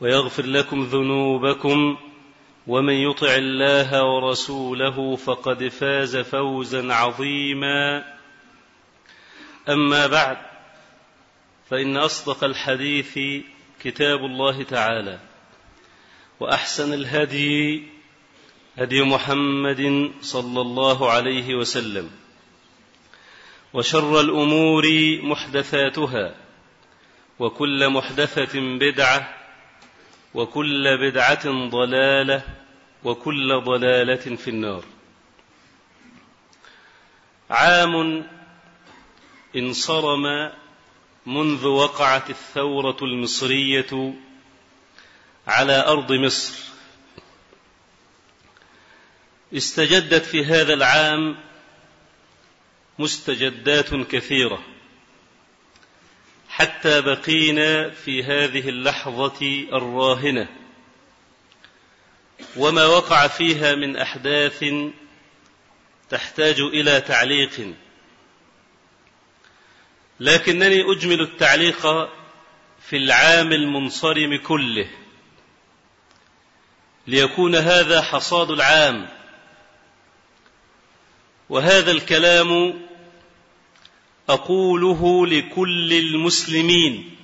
ويغفر لكم ذنوبكم ومن يطع الله ورسوله فقد فاز فوزا عظيما. أما بعد فإن أصدق الحديث كتاب الله تعالى وأحسن الهدي هدي محمد صلى الله عليه وسلم وشر الأمور محدثاتها وكل محدثة بدعة وكل بدعة ضلالة وكل ضلالة في النار. عام انصرم منذ وقعت الثورة المصرية على أرض مصر. استجدت في هذا العام مستجدات كثيرة. حتى بقينا في هذه اللحظة الراهنة. وما وقع فيها من أحداث تحتاج إلى تعليق. لكنني أجمل التعليق في العام المنصرم كله. ليكون هذا حصاد العام. وهذا الكلام أقوله لكل المسلمين.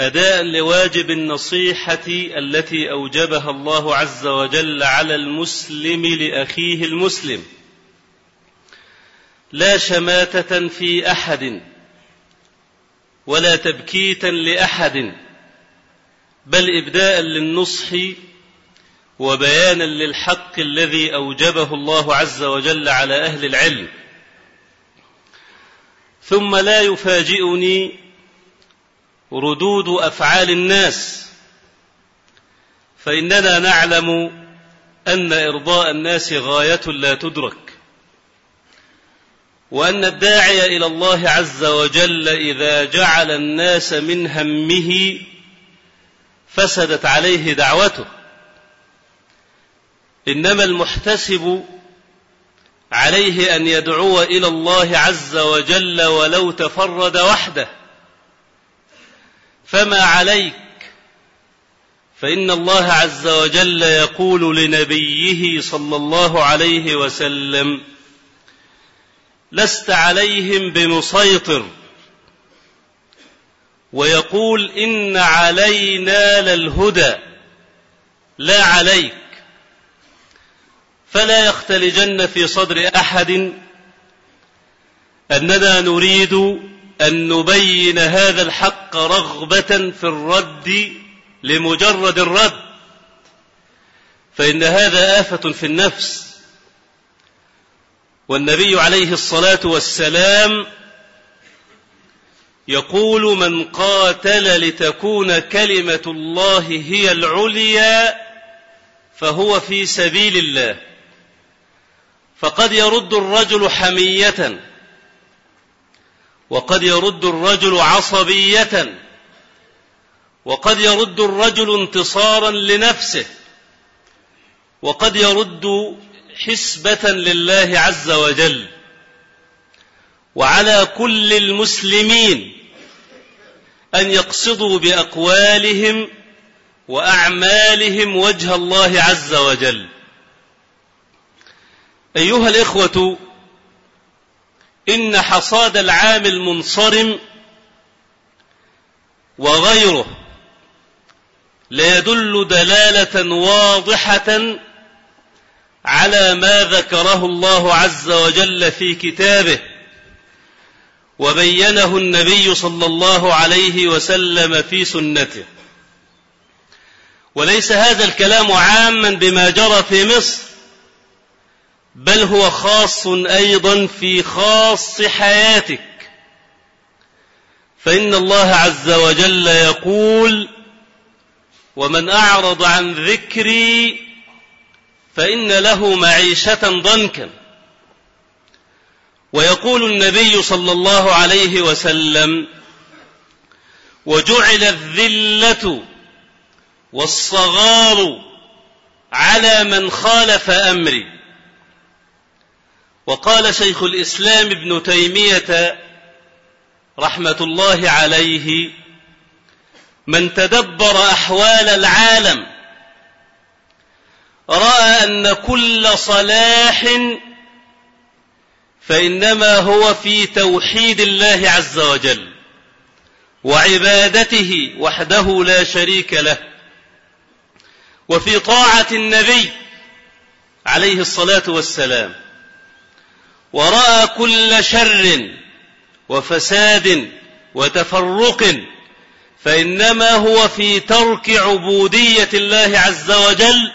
أداء لواجب النصيحة التي أوجبها الله عز وجل على المسلم لأخيه المسلم. لا شماتة في أحد ولا تبكيتا لأحد بل إبداء للنصح وبيانا للحق الذي أوجبه الله عز وجل على أهل العلم. ثم لا يفاجئني ردود أفعال الناس. فإننا نعلم أن إرضاء الناس غاية لا تدرك. وأن الداعي إلى الله عز وجل إذا جعل الناس من همه فسدت عليه دعوته. إنما المحتسب عليه أن يدعو إلى الله عز وجل ولو تفرد وحده. فما عليك؟ فإن الله عز وجل يقول لنبيه صلى الله عليه وسلم لست عليهم بمسيطر. ويقول إن علينا للهدى. لا عليك. فلا يختلجن في صدر أحد. اننا نريد؟ أن نبين هذا الحق رغبة في الرد لمجرد الرد. فإن هذا آفة في النفس. والنبي عليه الصلاة والسلام يقول من قاتل لتكون كلمة الله هي العليا فهو في سبيل الله. فقد يرد الرجل حمية. وقد يرد الرجل عصبية. وقد يرد الرجل انتصارا لنفسه. وقد يرد حسبة لله عز وجل. وعلى كل المسلمين أن يقصدوا بأقوالهم وأعمالهم وجه الله عز وجل. أيها الإخوة إن حصاد العام المنصرم وغيره ليدل دلالة واضحة على ما ذكره الله عز وجل في كتابه وبينه النبي صلى الله عليه وسلم في سنته. وليس هذا الكلام عاما بما جرى في مصر بل هو خاص أيضا في خاص حياتك. فإن الله عز وجل يقول ومن أعرض عن ذكري فإن له معيشة ضنكا ويقول النبي صلى الله عليه وسلم وجعل الذلة والصغار على من خالف أمري وقال شيخ الإسلام ابن تيمية رحمة الله عليه من تدبر أحوال العالم رأى أن كل صلاح فإنما هو في توحيد الله عز وجل وعبادته وحده لا شريك له وفي طاعة النبي عليه الصلاة والسلام. ورأى كل شر وفساد وتفرق فإنما هو في ترك عبودية الله عز وجل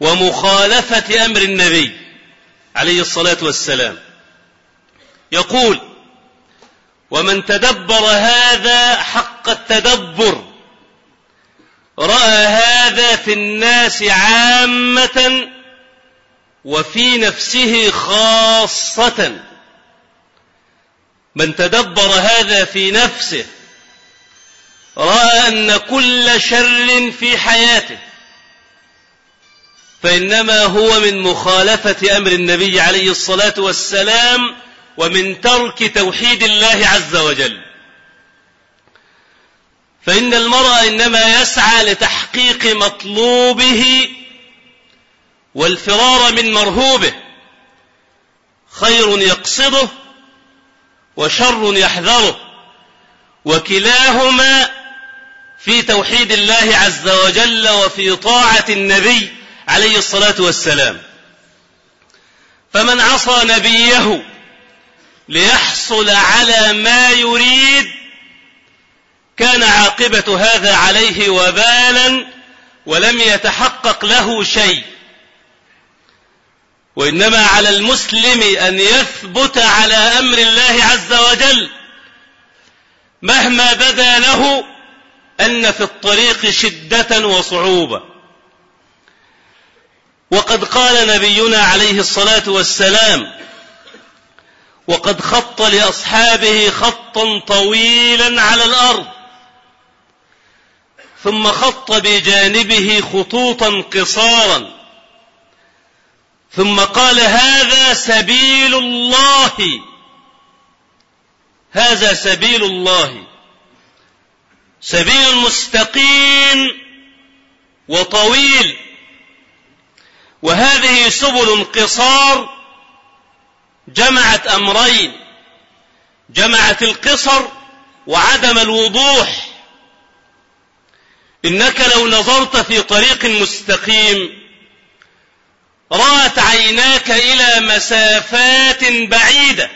ومخالفة أمر النبي عليه الصلاة والسلام. يقول ومن تدبر هذا حق التدبر رأى هذا في الناس عامة وفي نفسه خاصة. من تدبر هذا في نفسه رأى أن كل شر في حياته فإنما هو من مخالفة أمر النبي عليه الصلاة والسلام ومن ترك توحيد الله عز وجل. فإن المرء إنما يسعى لتحقيق مطلوبه والفرار من مرهوبه. خير يقصده وشر يحذره. وكلاهما في توحيد الله عز وجل وفي طاعة النبي عليه الصلاة والسلام. فمن عصى نبيه ليحصل على ما يريد كان عاقبة هذا عليه وبالا ولم يتحقق له شيء. وإنما على المسلم أن يثبت على أمر الله عز وجل مهما بدا له أن في الطريق شدة وصعوبة. وقد قال نبينا عليه الصلاة والسلام وقد خط لأصحابه خطا طويلا على الأرض ثم خط بجانبه خطوطا قصارا ثم قال هذا سبيل الله. هذا سبيل الله. سبيل مستقيم وطويل. وهذه سبل قصار جمعت أمرين. جمعت القصر وعدم الوضوح. إنك لو نظرت في طريق مستقيم رات عيناك إلى مسافات بعيدة.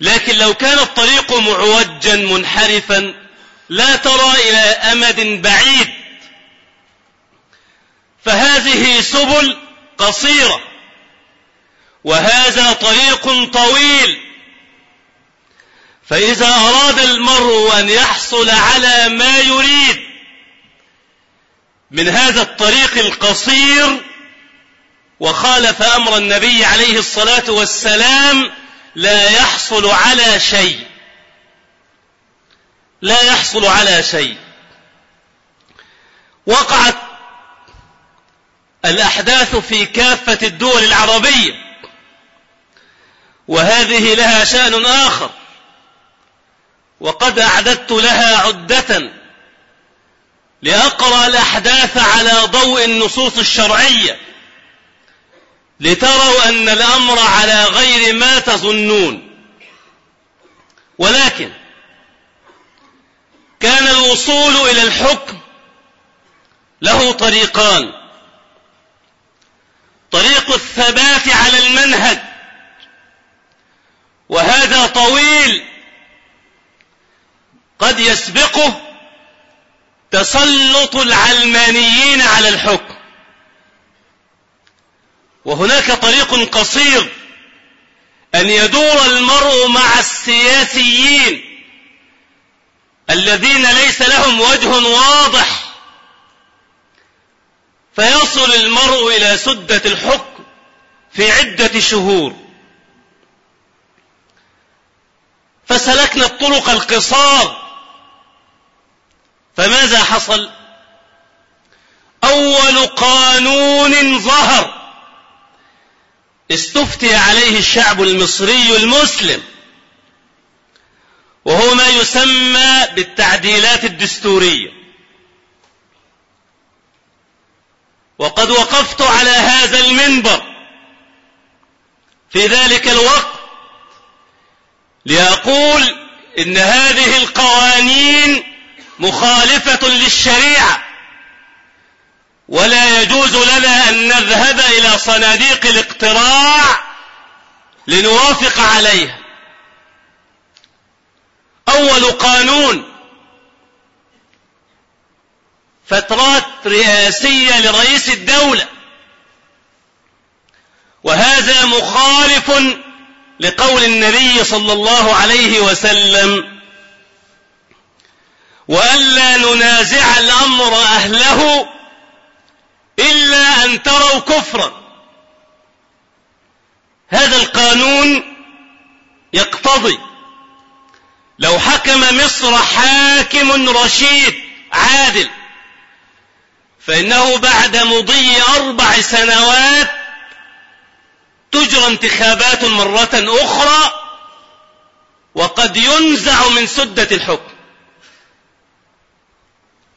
لكن لو كان الطريق معوجا منحرفا لا ترى إلى أمد بعيد. فهذه سبل قصيرة. وهذا طريق طويل. فإذا أراد المرء أن يحصل على ما يريد من هذا الطريق القصير وخالف أمر النبي عليه الصلاة والسلام لا يحصل على شيء. لا يحصل على شيء. وقعت الأحداث في كافة الدول العربية. وهذه لها شأن آخر. وقد أعددت لها عدة لأقرأ الأحداث على ضوء النصوص الشرعية. لتروا أن الأمر على غير ما تظنون. ولكن كان الوصول إلى الحكم له طريقان. طريق الثبات على المنهج وهذا طويل قد يسبقه تسلط العلمانيين على الحكم. وهناك طريق قصير أن يدور المرء مع السياسيين الذين ليس لهم وجه واضح. فيصل المرء إلى سدة الحكم في عدة شهور. فسلكنا الطرق القصار. فماذا حصل؟ أول قانون ظهر. استفتي عليه الشعب المصري المسلم. وهو ما يسمى بالتعديلات الدستورية. وقد وقفت على هذا المنبر. في ذلك الوقت ليقول إن هذه القوانين مخالفة للشريعة. ولا يجوز لنا أن نذهب إلى صناديق الاقتراع لنوافق عليها أول قانون فترات رئاسية لرئيس الدولة. وهذا مخالف لقول النبي صلى الله عليه وسلم. وألا ننازع الأمر أهله إلا أن تروا كفرا. هذا القانون يقتضي لو حكم مصر حاكم رشيد عادل فإنه بعد مضي أربع سنوات تجرى انتخابات مرة أخرى وقد ينزع من سدة الحكم.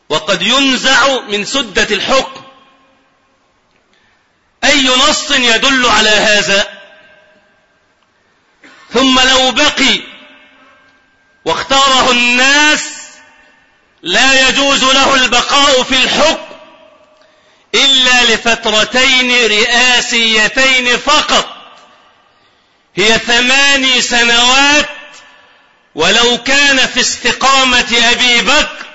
وقد ينزع من سدة الحكم. أي نص يدل على هذا؟ ثم لو بقي واختاره الناس لا يجوز له البقاء في الحكم إلا لفترتين رئاسيتين فقط. هي ثماني سنوات ولو كان في استقامة أبي بكر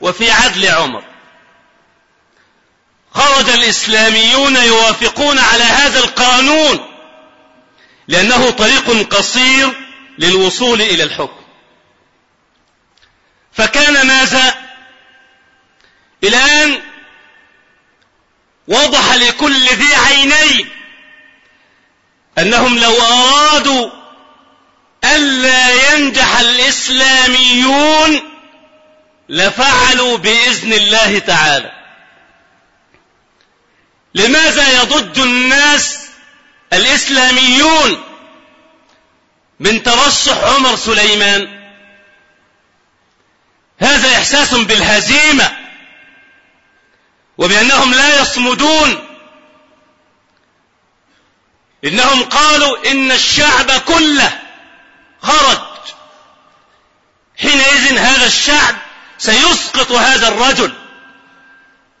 وفي عدل عمر. خرج الإسلاميون يوافقون على هذا القانون لأنه طريق قصير للوصول إلى الحكم. فكان ماذا؟ الآن وضح لكل ذي عينين أنهم لو أرادوا ألا ينجح الإسلاميون لفعلوا بإذن الله تعالى. لماذا يضج الناس الإسلاميون من ترشح عمر سليمان؟ هذا إحساس بالهزيمة وبأنهم لا يصمدون. إنهم قالوا إن الشعب كله خرج. حينئذ هذا الشعب سيسقط هذا الرجل.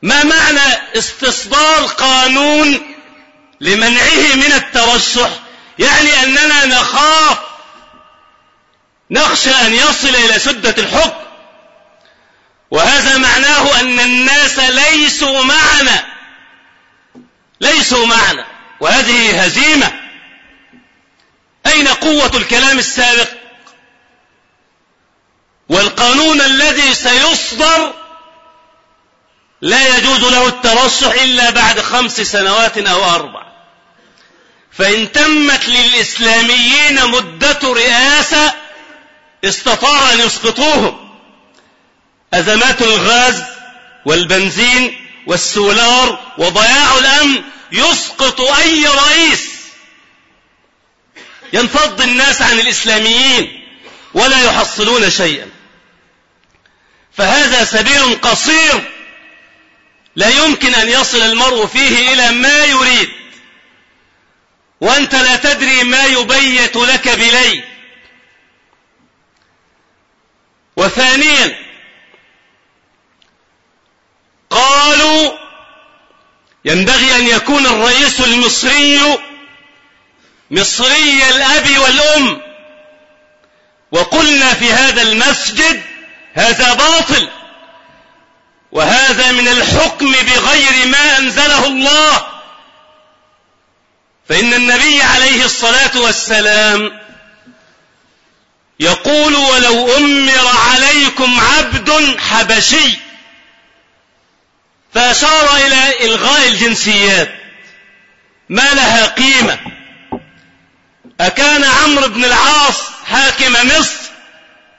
ما معنى استصدار قانون لمنعه من الترشح؟ يعني أننا نخاف نخشى أن يصل إلى سدة الحكم. وهذا معناه أن الناس ليسوا معنا ليسوا معنا. وهذه هزيمة. أين قوة الكلام السابق؟ والقانون الذي سيصدر لا يجوز له الترشح إلا بعد خمس سنوات أو أربع. فإن تمت للإسلاميين مدة رئاسة استطاع أن يسقطوهم. أزمات الغاز والبنزين والسولار وضياع الأمن يسقط أي رئيس. ينفض الناس عن الإسلاميين ولا يحصلون شيئا. فهذا سبيل قصير لا يمكن أن يصل المرء فيه إلى ما يريد. وأنت لا تدري ما يبيت لك بليل. وثانيا قالوا ينبغي أن يكون الرئيس المصري مصري الأب والأم. وقلنا في هذا المسجد هذا باطل. وهذا من الحكم بغير ما أنزله الله. فإن النبي عليه الصلاة والسلام يقول ولو أمر عليكم عبد حبشي فأشار إلى إلغاء الجنسيات. ما لها قيمة. أكان عمرو بن العاص حاكم مصر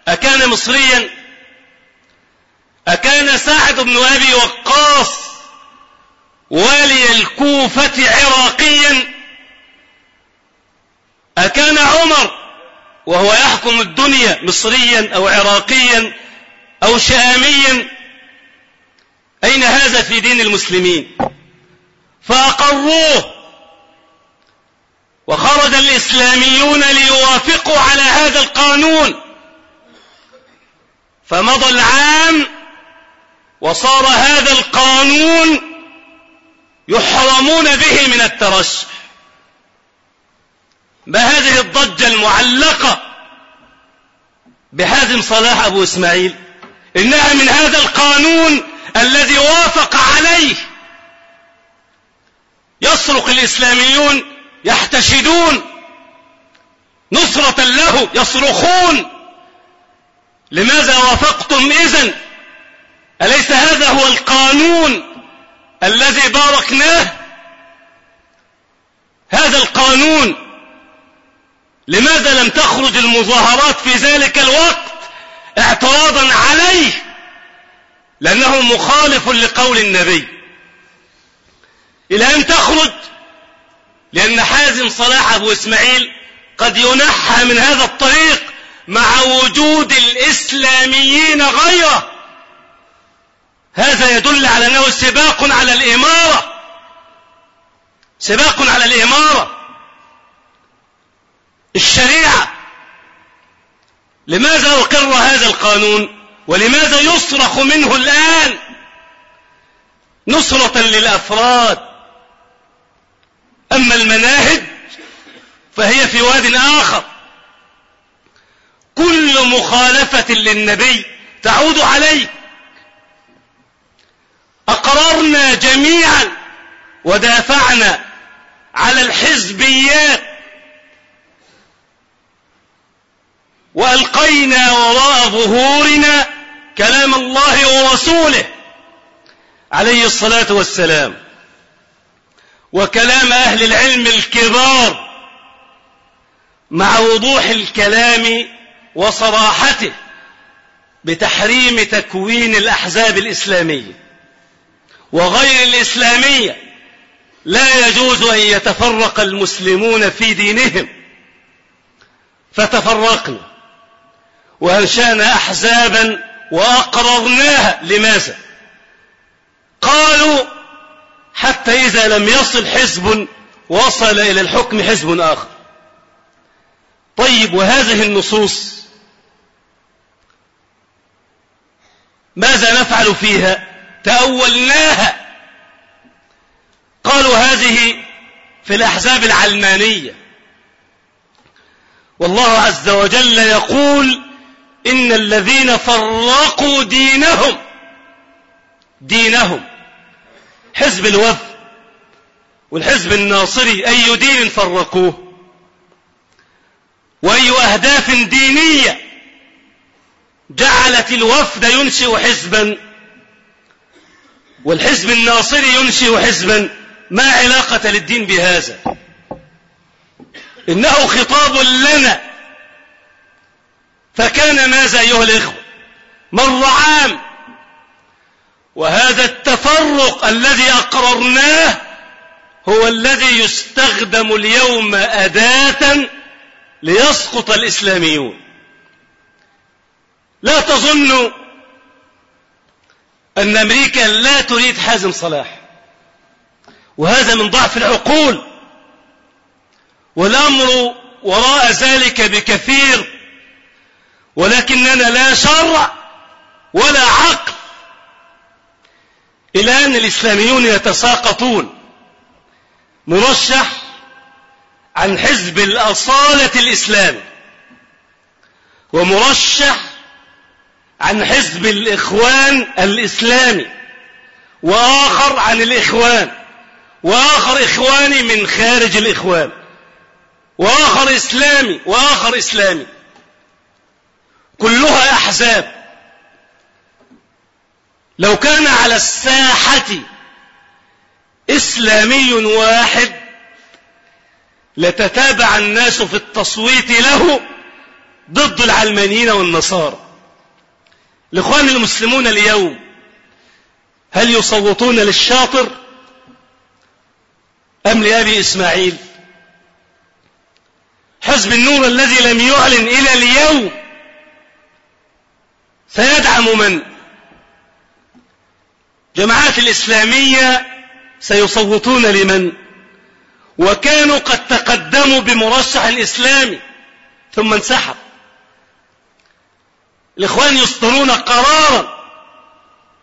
أكان مصريا أكان سعد بن أبي وقاص والي الكوفة عراقيا. أكان عمر وهو يحكم الدنيا مصريا أو عراقيا أو شاميا. أين هذا في دين المسلمين؟ فأقروه. وخرج الإسلاميون ليوافقوا على هذا القانون. فمضى العام وصار هذا القانون يحرمون به من الترشح. ما هذه الضجة المعلقة بحازم صلاح أبو إسماعيل إنها من هذا القانون الذي وافق عليه يصرخ الإسلاميون يحتشدون نصرة له يصرخون. لماذا وافقتم إذن؟ أليس هذا هو القانون الذي باركناه؟ هذا القانون. لماذا لم تخرج المظاهرات في ذلك الوقت اعتراضا عليه؟ لأنه مخالف لقول النبي. إلى أن تخرج لأن حازم صلاح أبو إسماعيل قد ينحى من هذا الطريق مع وجود الإسلاميين غيره. هذا يدل على أنه سباق على الإمارة. سباق على الإمارة. الشريعة. لماذا أقر هذا القانون؟ ولماذا يصرخ منه الآن؟ نصرة للأفراد. أما المناهج فهي في واد آخر. كل مخالفة للنبي تعود عليه. أقررنا جميعا ودافعنا على الحزبيات وألقينا وراء ظهورنا كلام الله ورسوله عليه الصلاة والسلام وكلام أهل العلم الكبار مع وضوح الكلام وصراحته بتحريم تكوين الأحزاب الإسلامية. وغير الإسلامية لا يجوز أن يتفرق المسلمون في دينهم. فتفرقنا. وأنشأنا أحزابا وأقررناها. لماذا؟ قالوا حتى إذا لم يصل حزب وصل إلى الحكم حزب آخر. طيب وهذه النصوص ماذا نفعل فيها؟ تأولناها. قالوا هذه في الأحزاب العلمانية. والله عز وجل يقول إن الذين فرقوا دينهم دينهم حزب الوفد والحزب الناصري أي دين فرقوه؟ وأي أهداف دينية جعلت الوفد ينشئ حزبا؟ والحزب الناصري ينشئ حزبا ما علاقة للدين بهذا. إنه خطاب لنا. فكان ماذا أيها الإخوة؟ مر عام. وهذا التفرق الذي أقررناه هو الذي يستخدم اليوم أداة ليسقط الإسلاميون. لا تظن أن أمريكا لا تريد حازم صلاح. وهذا من ضعف العقول. والأمر وراء ذلك بكثير. ولكننا لا شرع ولا عقل. إلى أن الإسلاميون يتساقطون. مرشح عن حزب الأصالة الإسلام. ومرشح عن حزب الإخوان الإسلامي وآخر عن الإخوان وآخر إخواني من خارج الإخوان وآخر إسلامي وآخر إسلامي. كلها أحزاب. لو كان على الساحة إسلامي واحد لتتابع الناس في التصويت له ضد العلمانيين والنصارى. الإخوان المسلمون اليوم هل يصوتون للشاطر أم لأبي إسماعيل؟ حزب النور الذي لم يعلن إلى اليوم سيدعم من؟ جماعات الإسلامية سيصوتون لمن؟ وكانوا قد تقدموا بمرشح إسلامي ثم انسحب. الإخوان يصدرون قرارا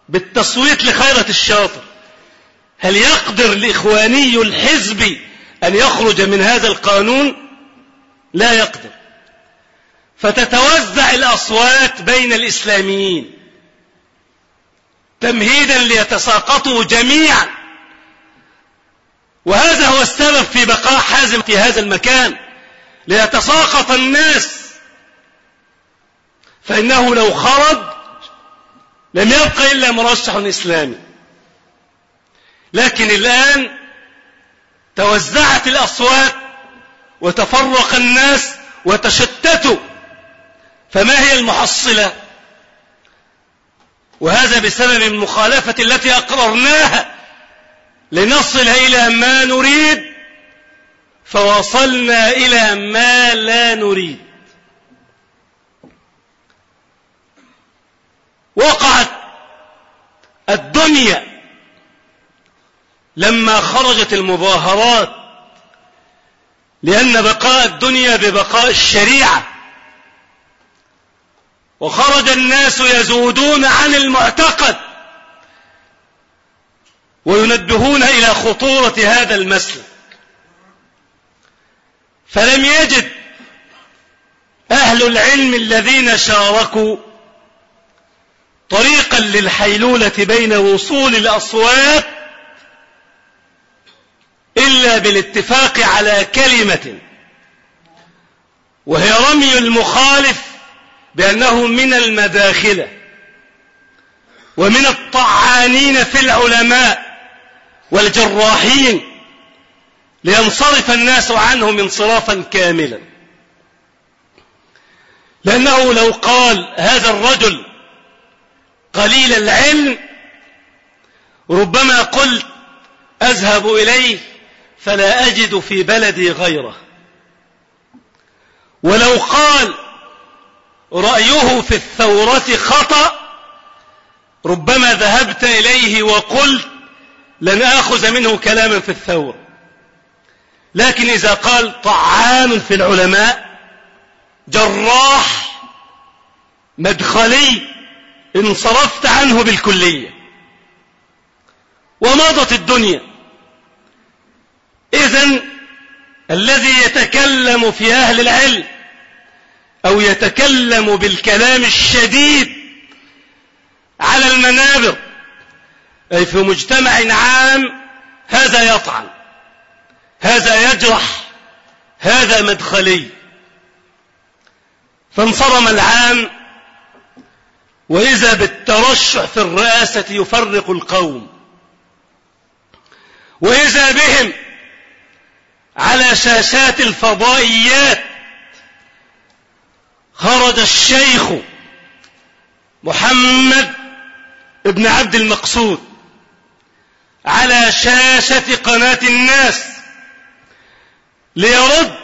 بالتصويت لخيرة الشاطر. هل يقدر الإخواني الحزبي أن يخرج من هذا القانون؟ لا يقدر. فتتوزع الأصوات بين الإسلاميين تمهيدا ليتساقطوا جميعا. وهذا هو السبب في بقاء حازم في هذا المكان. ليتساقط الناس فإنه لو خرج لم يبقى إلا مرشح إسلامي. لكن الآن توزعت الأصوات وتفرق الناس وتشتتوا فما هي المحصلة؟ وهذا بسبب المخالفة التي أقررناها لنصل إلى ما نريد فوصلنا إلى ما لا نريد. وقعت الدنيا لما خرجت المظاهرات لأن بقاء الدنيا ببقاء الشريعة. وخرج الناس يزودون عن المعتقد وينبهون إلى خطورة هذا المسلك. فلم يجد أهل العلم الذين شاركوا طريقا للحيلولة بين وصول الأصوات إلا بالاتفاق على كلمة وهي رمي المخالف بأنه من المداخلة ومن الطعانين في العلماء والجراحين لينصرف الناس عنهم انصرافا كاملا. لأنه لو قال هذا الرجل قليل العلم ربما قلت أذهب إليه فلا أجد في بلدي غيره. ولو قال رأيه في الثورة خطأ ربما ذهبت إليه وقلت لن آخذ منه كلاما في الثورة. لكن إذا قال طعان في العلماء جراح مدخلي انصرفت عنه بالكلية. ومضت الدنيا. إذا الذي يتكلم في أهل العلم أو يتكلم بالكلام الشديد على المنابر أي في مجتمع عام هذا يطعن هذا يجرح هذا مدخلي. فانصرم العام وإذا بالترشح في الرئاسة يفرق القوم. وإذا بهم على شاشات الفضائيات خرج الشيخ محمد ابن عبد المقصود على شاشة قناة الناس ليرد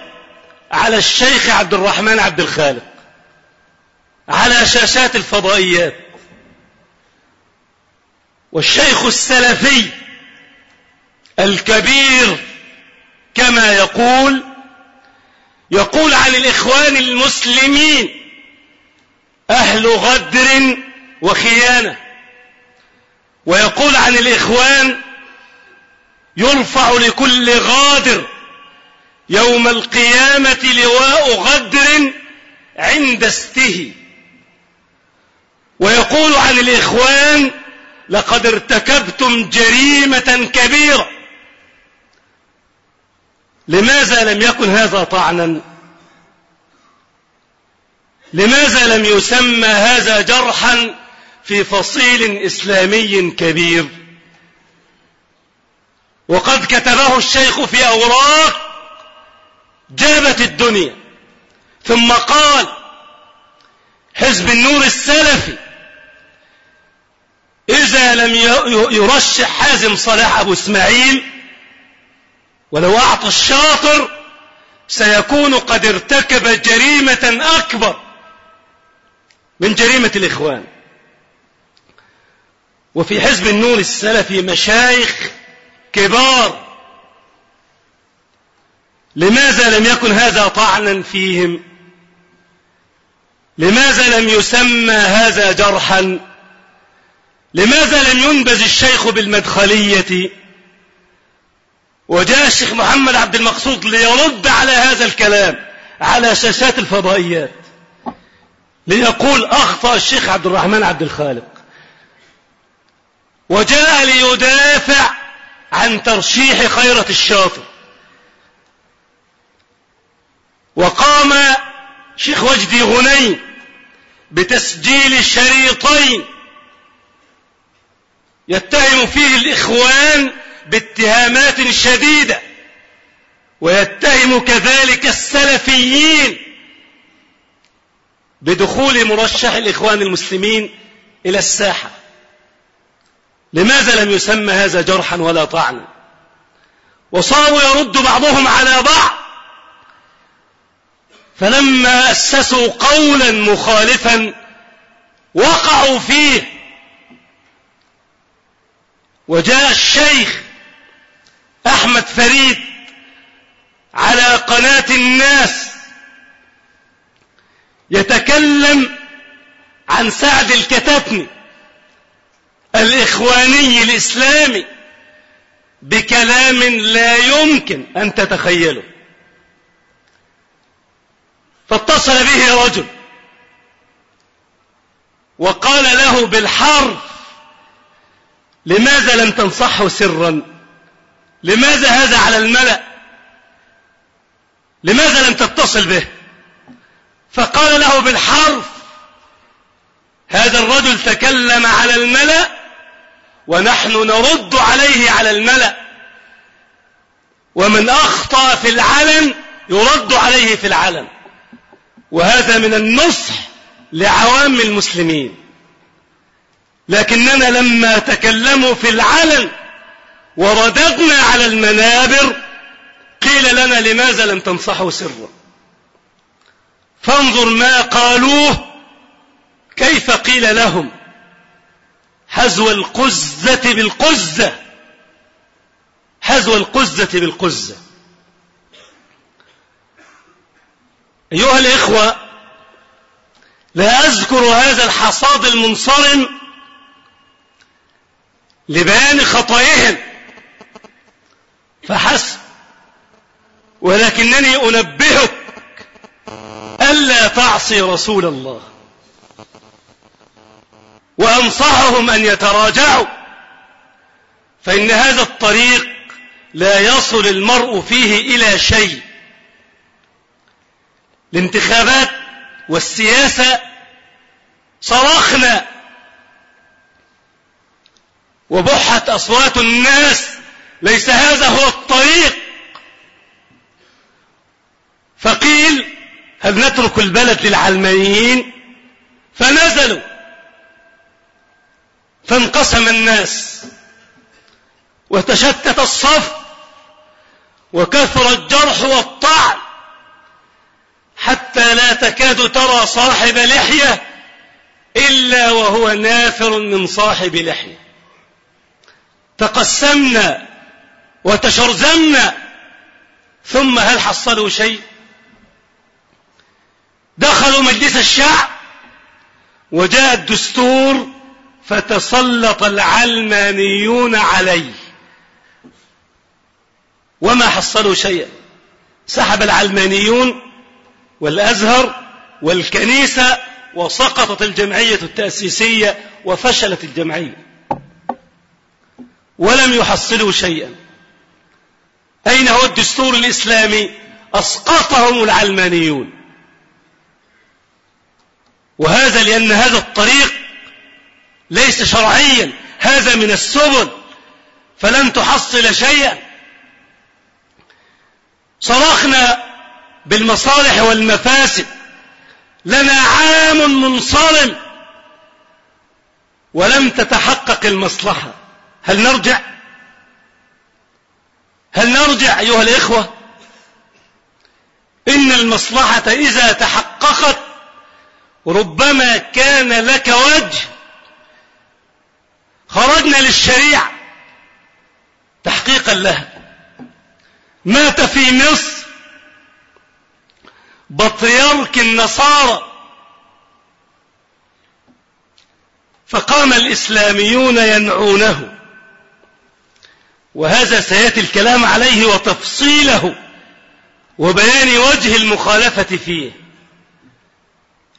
على الشيخ عبد الرحمن عبد الخالق. على شاشات الفضائيات. والشيخ السلفي الكبير كما يقول يقول عن الإخوان المسلمين أهل غدر وخيانة. ويقول عن الإخوان يرفع لكل غادر يوم القيامة لواء غدر عند استه. ويقول عن الإخوان لقد ارتكبتم جريمة كبيرة. لماذا لم يكن هذا طعنا؟ لماذا لم يسمى هذا جرحا في فصيل إسلامي كبير؟ وقد كتبه الشيخ في أوراق جابت الدنيا ثم قال حزب النور السلفي إذا لم يرشح حازم صلاح أبو إسماعيل ولو أعطى الشاطر سيكون قد ارتكب جريمة أكبر من جريمة الإخوان. وفي حزب النور السلفي مشايخ كبار. لماذا لم يكن هذا طعنا فيهم؟ لماذا لم يسمى هذا جرحا؟ لماذا لم ينبذ الشيخ بالمدخلية؟ وجاء الشيخ محمد عبد المقصود ليرد على هذا الكلام على شاشات الفضائيات ليقول أخطأ الشيخ عبد الرحمن عبد الخالق. وجاء ليدافع عن ترشيح خيرة الشاطر وقام شيخ وجدي غني بتسجيل شريطين يتهم فيه الإخوان باتهامات شديدة ويتهم كذلك السلفيين بدخول مرشح الإخوان المسلمين إلى الساحة. لماذا لم يسمى هذا جرحا ولا طعنا وصاروا يرد بعضهم على بعض. فلما أسسوا قولا مخالفا وقعوا فيه وجاء الشيخ أحمد فريد على قناة الناس يتكلم عن سعد الكتاتني الإخواني الإسلامي بكلام لا يمكن أن تتخيله. فاتصل به رجل وقال له بالحرف لماذا لم تنصحه سرا؟ لماذا هذا على الملأ؟ لماذا لم تتصل به؟ فقال له بالحرف هذا الرجل تكلم على الملأ ونحن نرد عليه على الملأ ومن أخطأ في العلن يرد عليه في العلن وهذا من النصح لعوام المسلمين. لكننا لما تكلموا في العلن ورددنا على المنابر قيل لنا لماذا لم تنصحوا سرا فانظر ما قالوه كيف قيل لهم. حزو القزة بالقزة. حزو القزة بالقزة. أيها الإخوة لا أذكر هذا الحصاد المنصرم لبيان خطئهم فحسب. ولكنني أنبهك ألا تعصي رسول الله. وأنصحهم أن يتراجعوا. فإن هذا الطريق لا يصل المرء فيه إلى شيء. الانتخابات والسياسة صرخنا وبحت أصوات الناس. ليس هذا هو الطريق. فقيل هل نترك البلد للعلمانيين فنزلوا. فانقسم الناس. وتشتت الصف. وكثر الجرح والطعن. حتى لا تكاد ترى صاحب لحية إلا وهو نافر من صاحب لحية. تقسمنا وتشرذمنا ثم هل حصلوا شيء؟ دخلوا مجلس الشعب وجاء الدستور فتسلط العلمانيون عليه. وما حصلوا شيئا. سحب العلمانيون والأزهر والكنيسة وسقطت الجمعية التأسيسية وفشلت الجمعية. ولم يحصلوا شيئا. أين هو الدستور الإسلامي؟ أسقطهم العلمانيون. وهذا لأن هذا الطريق ليس شرعيا. هذا من السبل. فلن تحصل شيئا. صرخنا بالمصالح والمفاسد. لنا عام منصرم. ولم تتحقق المصلحة. هل نرجع؟ هل نرجع أيها الإخوة؟ إن المصلحة إذا تحققت ربما كان لك وجه. خرجنا للشريعة تحقيقا لها. مات في مصر بطريرك النصارى. فقام الإسلاميون ينعونه. وهذا سيأتي الكلام عليه وتفصيله وبيان وجه المخالفة فيه.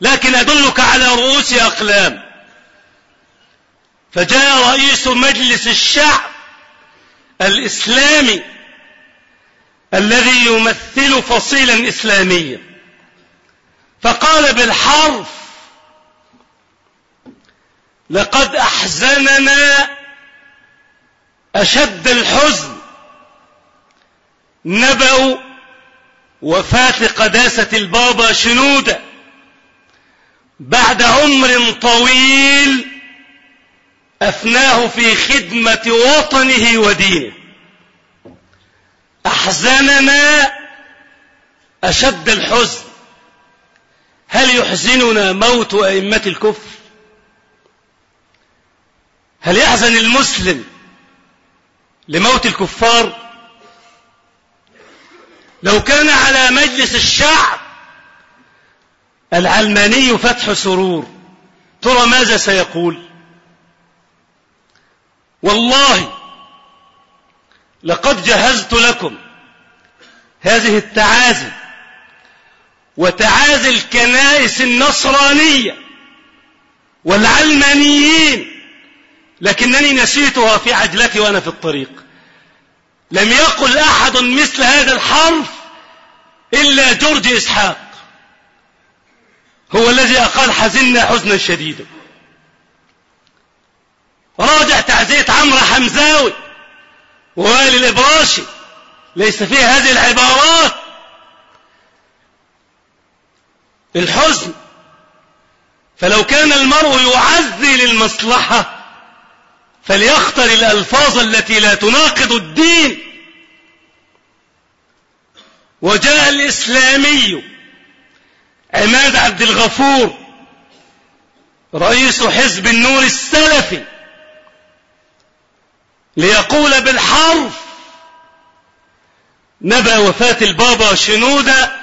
لكن أدلك على رؤوس أقلام. فجاء رئيس مجلس الشعب الإسلامي الذي يمثل فصيلا إسلاميا. فقال بالحرف لقد أحزننا أشد الحزن نبأ وفاة قداسة البابا شنودة بعد عمر طويل أفناه في خدمة وطنه ودينه. أحزننا أشد الحزن. هل يحزننا موت أئمة الكفر؟ هل يحزن المسلم لموت الكفار. لو كان على مجلس الشعب العلماني فتح سرور ترى ماذا سيقول؟ والله لقد جهزت لكم هذه التعازي وتعازي الكنائس النصرانية والعلمانيين لكنني نسيتها في عجلتي وأنا في الطريق. لم يقل أحد مثل هذا الحرف إلا جورج إسحاق. هو الذي أقال حزنا حزنا شديدا. راجع تعزية عمرو حمزاوي ووالي الإبراشي. ليس فيه هذه العبارات. الحزن. فلو كان المرء يعزي للمصلحة فليختر الألفاظ التي لا تناقض الدين. وجاء الإسلامي عماد عبد الغفور رئيس حزب النور السلفي ليقول بالحرف نبى وفاة البابا شنودة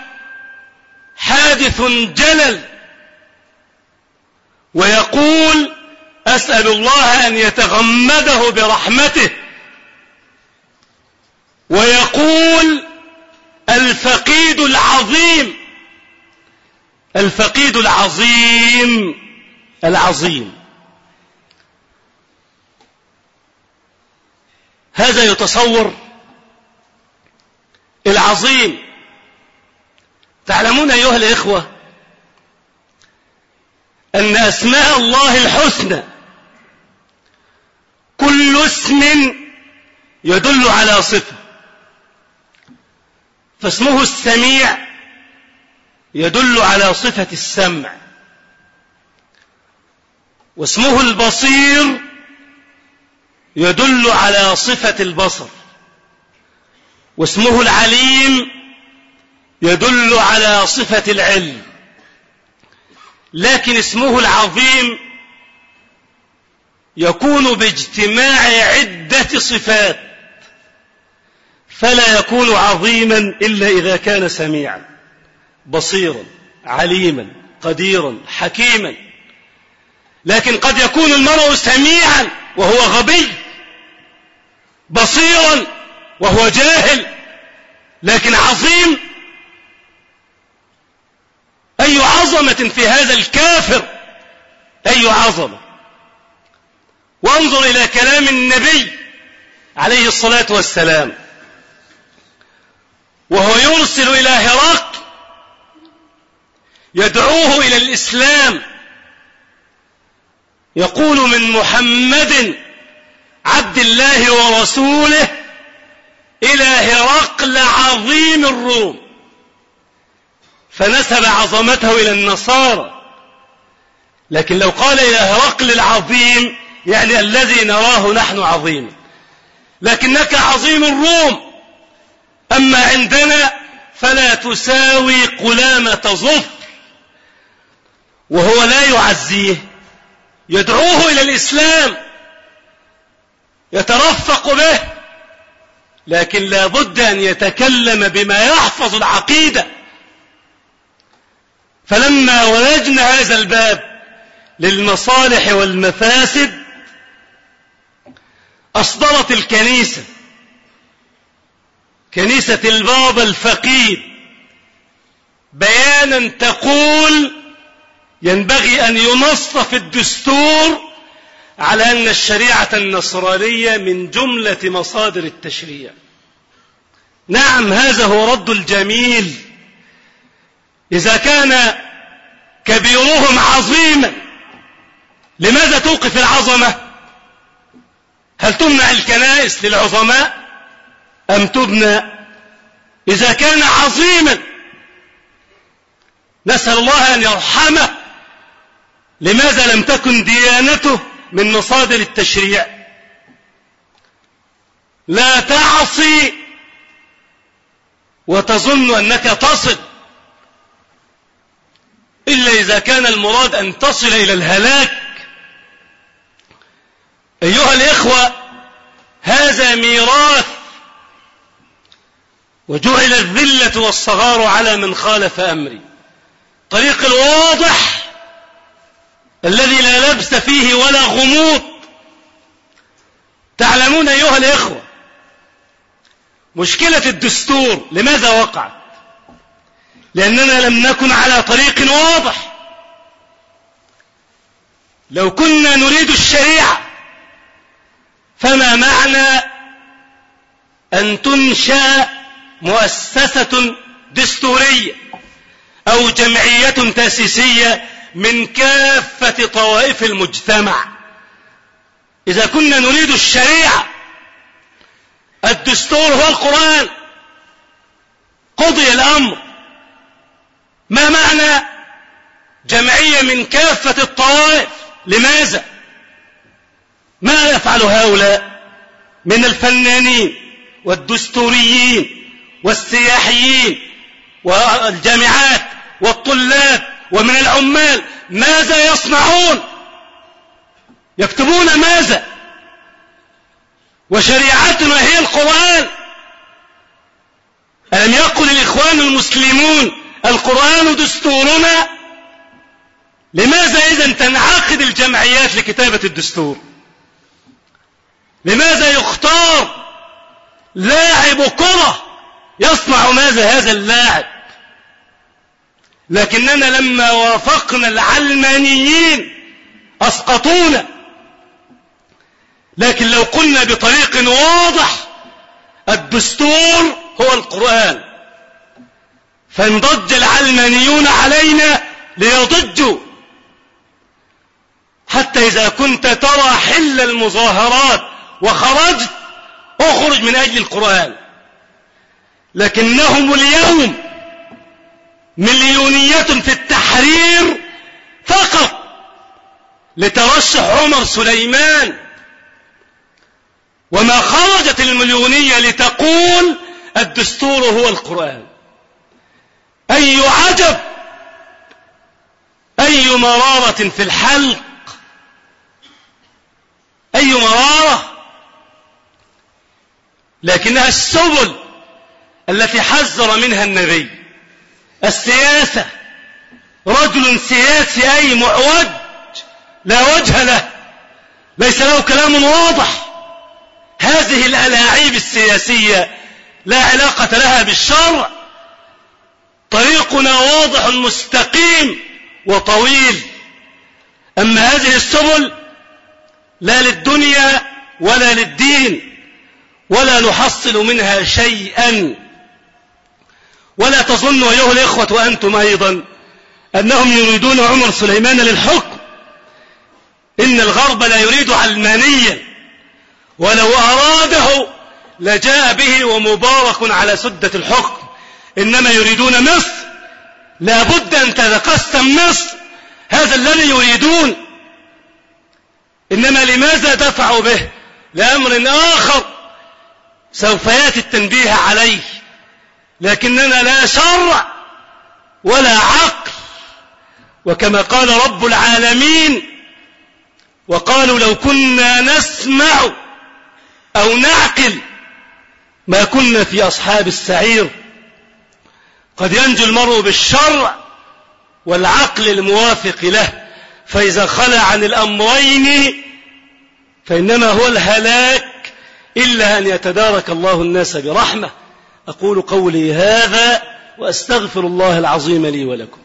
حادث جلل. ويقول أسأل الله أن يتغمده برحمته ويقول الفقيد العظيم الفقيد العظيم العظيم. هذا يتصور العظيم. تعلمون أيها الإخوة أن أسماء الله الحسنى كل اسم يدل على صفة. فاسمه السميع يدل على صفة السمع. واسمه البصير يدل على صفة البصر. واسمه العليم يدل على صفة العلم. لكن اسمه العظيم يكون باجتماع عدة صفات فلا يكون عظيما إلا إذا كان سميعا بصيرا عليما قديرا حكيما. لكن قد يكون المرء سميعا وهو غبي بصيرا وهو جاهل لكن عظيم أي عظمة في هذا الكافر أي عظمة. وانظر إلى كلام النبي عليه الصلاة والسلام. وهو يرسل إلى هرقل يدعوه إلى الإسلام. يقول من محمد عبد الله ورسوله إلى هرقل عظيم الروم. فنسب عظمته إلى النصارى. لكن لو قال إلى هرقل العظيم يعني الذي نراه نحن عظيم. لكنك عظيم الروم. أما عندنا فلا تساوي قلامة ظفر وهو لا يعزيه. يدعوه إلى الإسلام. يترفق به. لكن لا بد أن يتكلم بما يحفظ العقيدة. فلما ولجنا هذا الباب للمصالح والمفاسد أصدرت الكنيسة. كنيسة البابا الفقيد بيانا تقول ينبغي أن ينص في الدستور على أن الشريعة النصرانية من جملة مصادر التشريع. نعم هذا هو رد الجميل. إذا كان كبيرهم عظيما لماذا توقف العظمة؟ هل تمنع الكنائس للعظماء أم تبنى؟ إذا كان عظيما نسأل الله أن يرحمه. لماذا لم تكن ديانته من مصادر التشريع؟ لا تعصي وتظن أنك تصل إلا إذا كان المراد أن تصل إلى الهلاك أيها الإخوة هذا ميراث وجعل الذلة والصغار على من خالف أمري. طريق الواضح الذي لا لبس فيه ولا غموض. تعلمون أيها الإخوة مشكلة الدستور لماذا وقعت؟ لأننا لم نكن على طريق واضح. لو كنا نريد الشريعة فما معنى أن تنشأ مؤسسة دستورية أو جمعية تأسيسية من كافة طوائف المجتمع؟ إذا كنا نريد الشريعة الدستور هو القرآن قضي الأمر. ما معنى جمعية من كافة الطوائف؟ لماذا؟ ما يفعل هؤلاء من الفنانين والدستوريين والسياحيين والجامعات والطلاب ومن العمال ماذا يصنعون؟ يكتبون ماذا؟ وشريعتنا هي القرآن. ألم يقل الإخوان المسلمون القرآن دستورنا؟ لماذا إذا تنعقد الجمعيات لكتابة الدستور؟ لماذا يختار لاعب كرة يصنع ماذا هذا اللاعب؟ لكننا لما وافقنا العلمانيين أسقطونا. لكن لو قلنا بطريق واضح الدستور هو القرآن. فانضج العلمانيون علينا ليضجوا. حتى إذا كنت ترى حل المظاهرات وخرجت اخرج من أجل القرآن. لكنهم اليوم مليونية في التحرير فقط. لترشح عمر سليمان. وما خرجت المليونية لتقول الدستور هو القرآن. أي عجب أي مرارة في الحلق أي مرارة لكنها السبل التي حذر منها النبي. السياسة. رجل سياسي أي معوج لا وجه له. ليس له كلام واضح. هذه الألاعيب السياسية لا علاقة لها بالشرع. طريقنا واضح مستقيم وطويل. أما هذه السبل لا للدنيا ولا للدين. ولا نحصل منها شيئا. ولا تظنوا أيها الإخوة وأنتم أيضا أنهم يريدون عمر سليمان للحكم. إن الغرب لا يريد علمانيا. ولو أراده لجاء به ومبارك على سدة الحكم. إنما يريدون مصر لابد أن تتقسم مصر هذا الذي يريدون. إنما لماذا دفعوا به؟ لأمر آخر. سوف يأتي التنبيه عليه. لكننا لا شرع ولا عقل. وكما قال رب العالمين وقالوا لو كنا نسمع أو نعقل ما كنا في أصحاب السعير. قد ينجو المرء بالشرع والعقل الموافق له فإذا خلى عن الأمرين فإنما هو الهلاك إلا أن يتدارك الله الناس برحمة. أقول قولي هذا وأستغفر الله العظيم لي ولكم.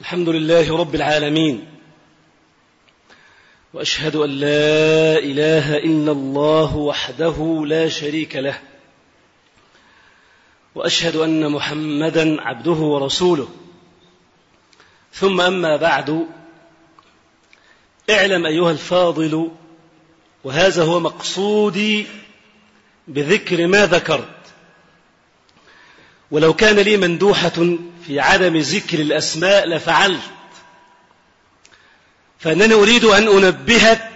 الحمد لله رب العالمين. وأشهد أن لا إله إلا الله وحده لا شريك له. وأشهد أن محمدا عبده ورسوله. ثم أما بعد اعلم أيها الفاضل وهذا هو مقصودي بذكر ما ذكرت. ولو كان لي مندوحة في عدم ذكر الأسماء لفعلت. فأنني أريد أن أنبهك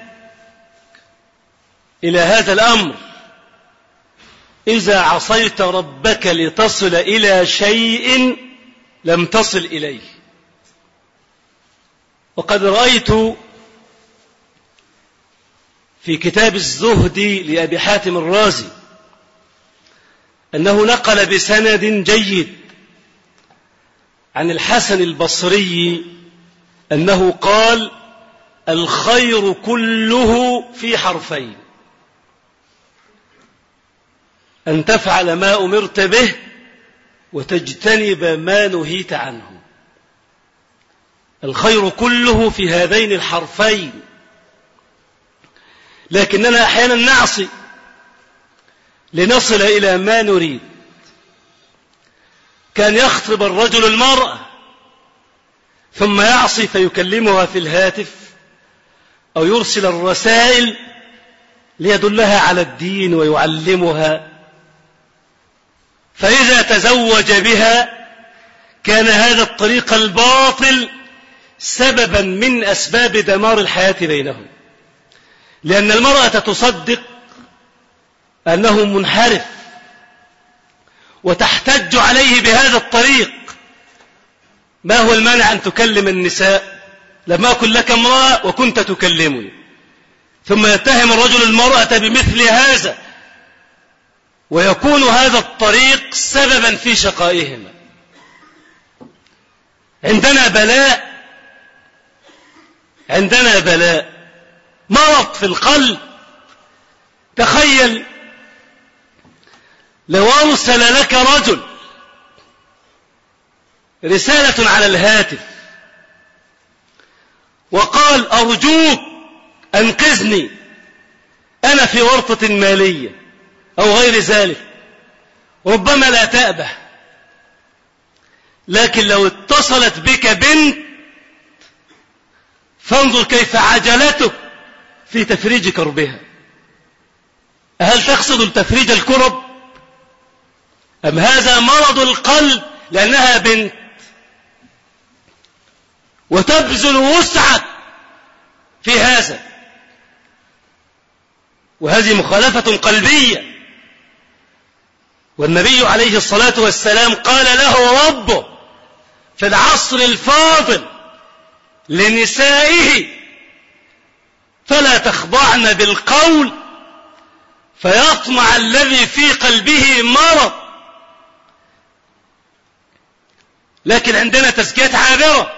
إلى هذا الأمر. إذا عصيت ربك لتصل إلى شيء لم تصل إليه. وقد رأيت في كتاب الزهد لأبي حاتم الرازي أنه نقل بسند جيد عن الحسن البصري أنه قال الخير كله في حرفين. أن تفعل ما أمرت به وتجتنب ما نهيت عنه. الخير كله في هذين الحرفين. لكننا أحيانا نعصي لنصل إلى ما نريد. كان يخطب الرجل المرأة ثم يعصي فيكلمها في الهاتف أو يرسل الرسائل ليدلها على الدين ويعلمها. فإذا تزوج بها كان هذا الطريق الباطل سببا من أسباب دمار الحياة بينهم. لأن المرأة تصدق أنه منحرف وتحتج عليه بهذا الطريق. ما هو المانع أن تكلم النساء؟ لم أكن لك امرأة وكنت تكلمني. ثم يتهم الرجل المرأة بمثل هذا ويكون هذا الطريق سببا في شقائهما. عندنا بلاء عندنا بلاء. مرض في القلب. تخيل. لو أرسل لك رجل رسالة على الهاتف وقال أرجوك أنقذني أنا في ورطة مالية أو غير ذلك. ربما لا تأبه. لكن لو اتصلت بك بنت فانظر كيف عجلتك في تفريج كربها هل تقصد تفريج الكرب؟ أم هذا مرض القلب لأنها بنت وتبذل وسعك في هذا. وهذه مخالفة قلبية. والنبي عليه الصلاة والسلام قال له ربه في العصر الفاضل لنسائه فلا تخضعن بالقول فيطمع الذي في قلبه مرض. لكن عندنا تزكيات عابرة.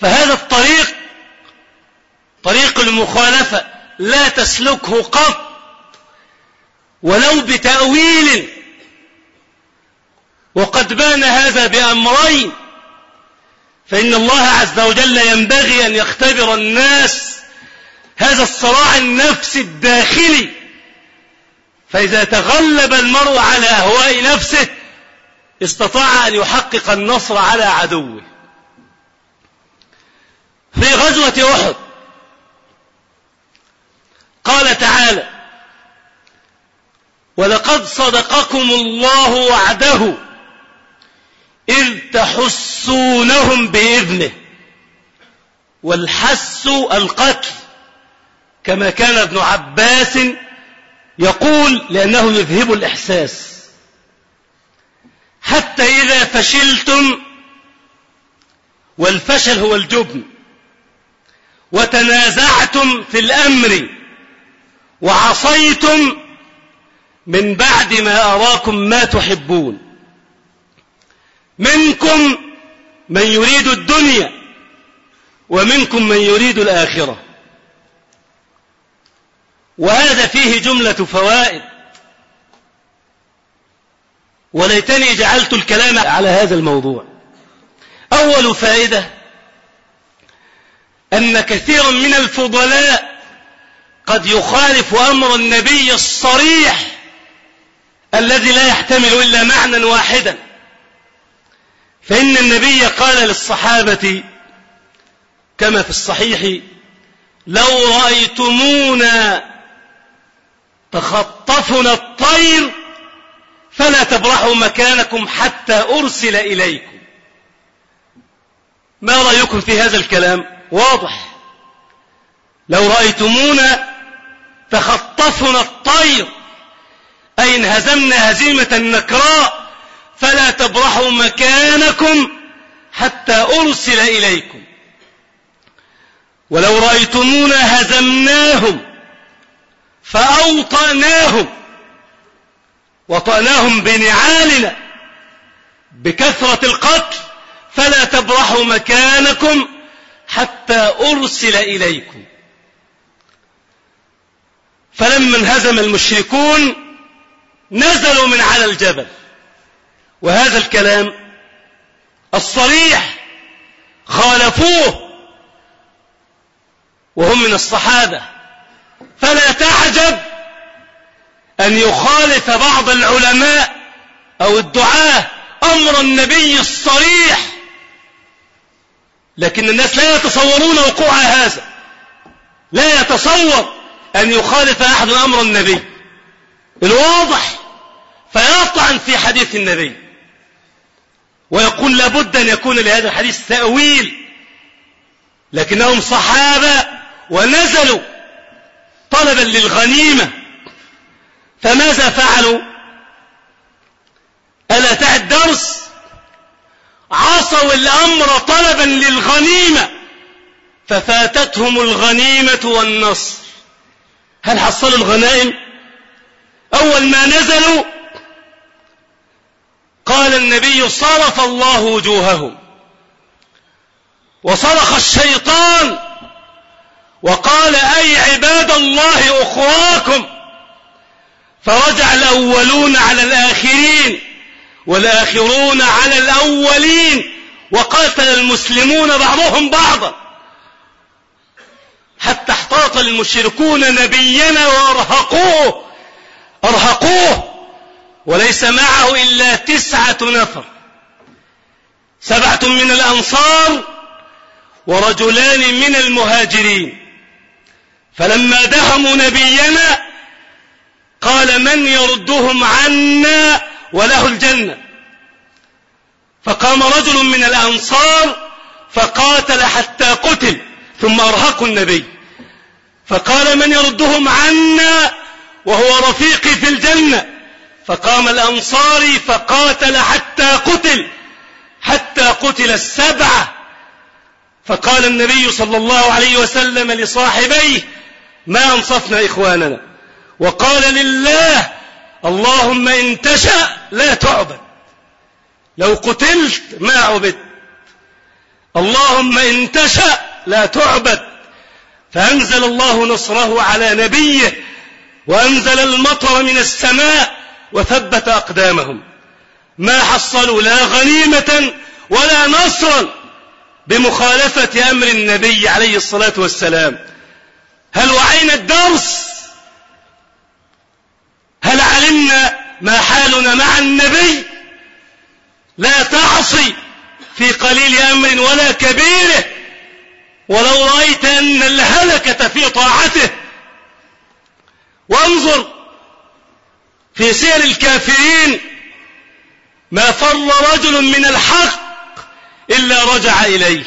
فهذا الطريق طريق المخالفة لا تسلكه قط ولو بتأويل. وقد بان هذا بأمرين. فإن الله عز وجل ينبغي أن يختبر الناس هذا الصراع النفسي الداخلي. فإذا تغلب المرء على أهواء نفسه استطاع أن يحقق النصر على عدوه. في غزوة أحد قال تعالى ولقد صدقكم الله وعده إذ تحسونهم بإذنه والحس القتل كما كان ابن عباس يقول لأنه يذهب الإحساس. حتى إذا فشلتم والفشل هو الجبن وتنازعتم في الأمر وعصيتم من بعد ما أراكم ما تحبون. منكم من يريد الدنيا ومنكم من يريد الآخرة. وهذا فيه جملة فوائد. وليتني جعلت الكلام على هذا الموضوع. أول فائدة أن كثيرا من الفضلاء قد يخالف أمر النبي الصريح الذي لا يحتمل إلا معنى واحدا. فإن النبي قال للصحابة كما في الصحيح لو رأيتمونا تخطفنا الطير فلا تبرحوا مكانكم حتى أرسل إليكم. ما رأيكم في هذا الكلام؟ واضح. لو رأيتمونا تخطفنا الطير أي انهزمنا هزيمة نكراء فلا تبرحوا مكانكم حتى أرسل إليكم. ولو رأيتمونا هزمناهم فأوطأناهم وطأناهم بنعالنا بكثرة القتل فلا تبرحوا مكانكم حتى أرسل إليكم. فلما انهزم المشركون نزلوا من على الجبل. وهذا الكلام الصريح خالفوه وهم من الصحابة. فلا تعجب أن يخالف بعض العلماء أو الدعاة أمر النبي الصريح. لكن الناس لا يتصورون وقوع هذا. لا يتصور أن يخالف أحد أمر النبي. الواضح فيطعن في حديث النبي. ويقول لابد أن يكون لهذا الحديث تأويل. لكنهم صحابة ونزلوا طلبا للغنيمة. فماذا فعلوا؟ ألا تعد درس عصوا الأمر طلبا للغنيمة. ففاتتهم الغنيمة والنصر. هل حصلوا الغنائم؟ أول ما نزلوا قال النبي صرف الله وجوههم. وصرخ الشيطان وقال أي عباد الله أخراكم فرجع الأولون على الآخرين والآخرون على الأولين وقاتل المسلمون بعضهم بعضا. حتى احتاط المشركون نبينا وأرهقوه أرهقوه. وليس معه إلا تسعة نفر. سبعة من الأنصار ورجلان من المهاجرين. فلما دهموا نبينا قال من يردهم عنا وله الجنة. فقام رجل من الأنصار فقاتل حتى قتل ثم أرهقوا النبي. فقال من يردهم عنا وهو رفيقي في الجنة. فقام الأنصاري فقاتل حتى قتل حتى قتل السبعة. فقال النبي صلى الله عليه وسلم لصاحبيه ما أنصفنا إخواننا. وقال لله اللهم إن تشأ لا تعبد لو قتلت ما عبدت. اللهم إن تشأ لا تعبد. فأنزل الله نصره على نبيه وأنزل المطر من السماء وثبت أقدامهم. ما حصلوا لا غنيمة ولا نصرا بمخالفة أمر النبي عليه الصلاة والسلام. هل وعينا الدرس؟ هل علمنا ما حالنا مع النبي؟ لا تعصي في قليل أمر ولا كبيره. ولو رأيت أن الهلكة في طاعته. وانظر في سير الكافرين ما فر رجل من الحق إلا رجع إليه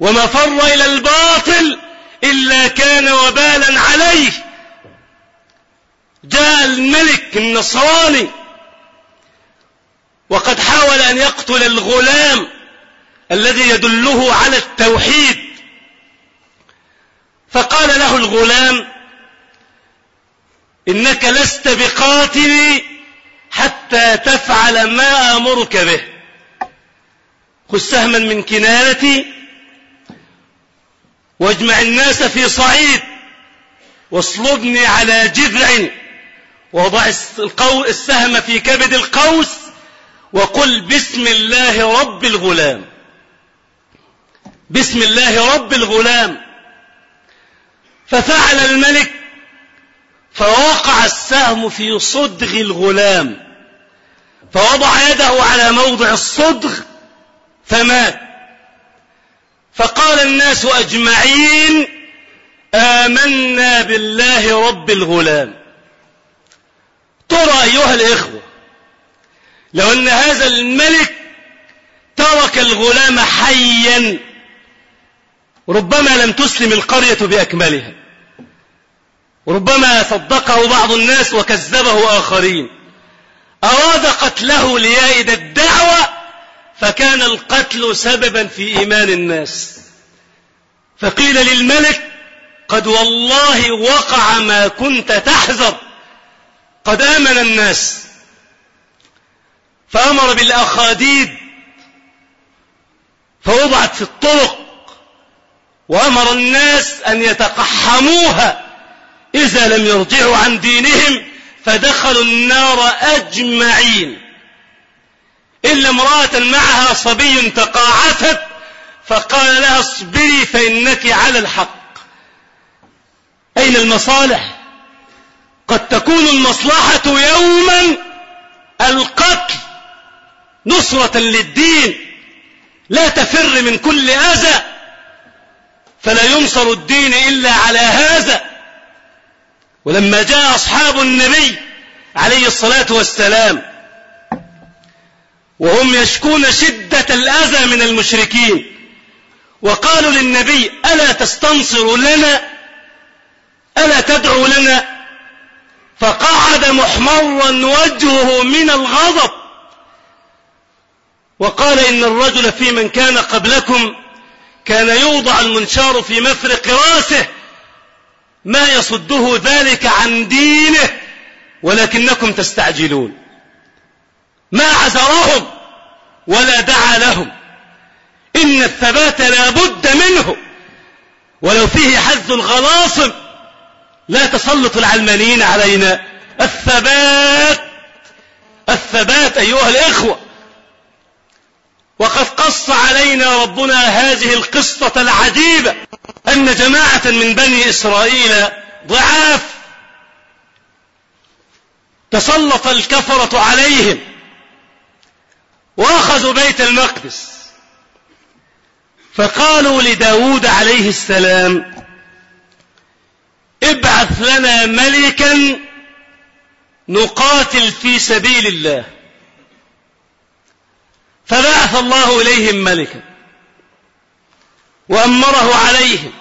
وما فر إلى الباطل إلا كان وبالا عليه. جاء الملك النصراني وقد حاول أن يقتل الغلام الذي يدله على التوحيد فقال له الغلام إنك لست بقاتلي حتى تفعل ما أمرك به. خذ سهما من كنانتي واجمع الناس في صعيد واصلبني على جذع وضع السهم في كبد القوس وقل بسم الله رب الغلام. بسم الله رب الغلام. ففعل الملك فوقع السهم في صدغ الغلام. فوضع يده على موضع الصدغ فمات. فقال الناس أجمعين آمنا بالله رب الغلام. ترى أيها الإخوة لو أن هذا الملك ترك الغلام حيا ربما لم تسلم القرية بأكملها. ربما صدقه بعض الناس وكذبه آخرين. أراد قتله ليائد الدعوة فكان القتل سببا في إيمان الناس. فقيل للملك قد والله وقع ما كنت تحذر. قد آمن الناس. فأمر بالأخاديد فوضعت في الطرق وأمر الناس أن يتقحموها. إذا لم يرجعوا عن دينهم فدخلوا النار أجمعين. إلا امرأة معها صبي تقاعست فقال لها اصبري فإنك على الحق. أين المصالح؟ قد تكون المصلحة يوما القتل نصرة للدين لا تفر من كل أذى فلا ينصر الدين إلا على هذا. ولما جاء أصحاب النبي عليه الصلاة والسلام وهم يشكون شدة الأذى من المشركين وقالوا للنبي ألا تستنصر لنا؟ ألا تدعو لنا؟ فقعد محمرا وجهه من الغضب وقال إن الرجل في من كان قبلكم كان يوضع المنشار في مفرق رأسه ما يصده ذلك عن دينه ولكنكم تستعجلون. ما عذرهم ولا دعا لهم. إن الثبات لا بد منه. ولو فيه حز الغلاصم لا تسلط العلمانيين علينا. الثبات الثبات أيها الإخوة. وقد قص علينا ربنا هذه القصة العجيبة. أن جماعة من بني إسرائيل ضعاف. تسلط الكفرة عليهم. وأخذوا بيت المقدس. فقالوا لداود عليه السلام ابعث لنا ملكا نقاتل في سبيل الله. فبعث الله إليهم ملكا. وأمره عليهم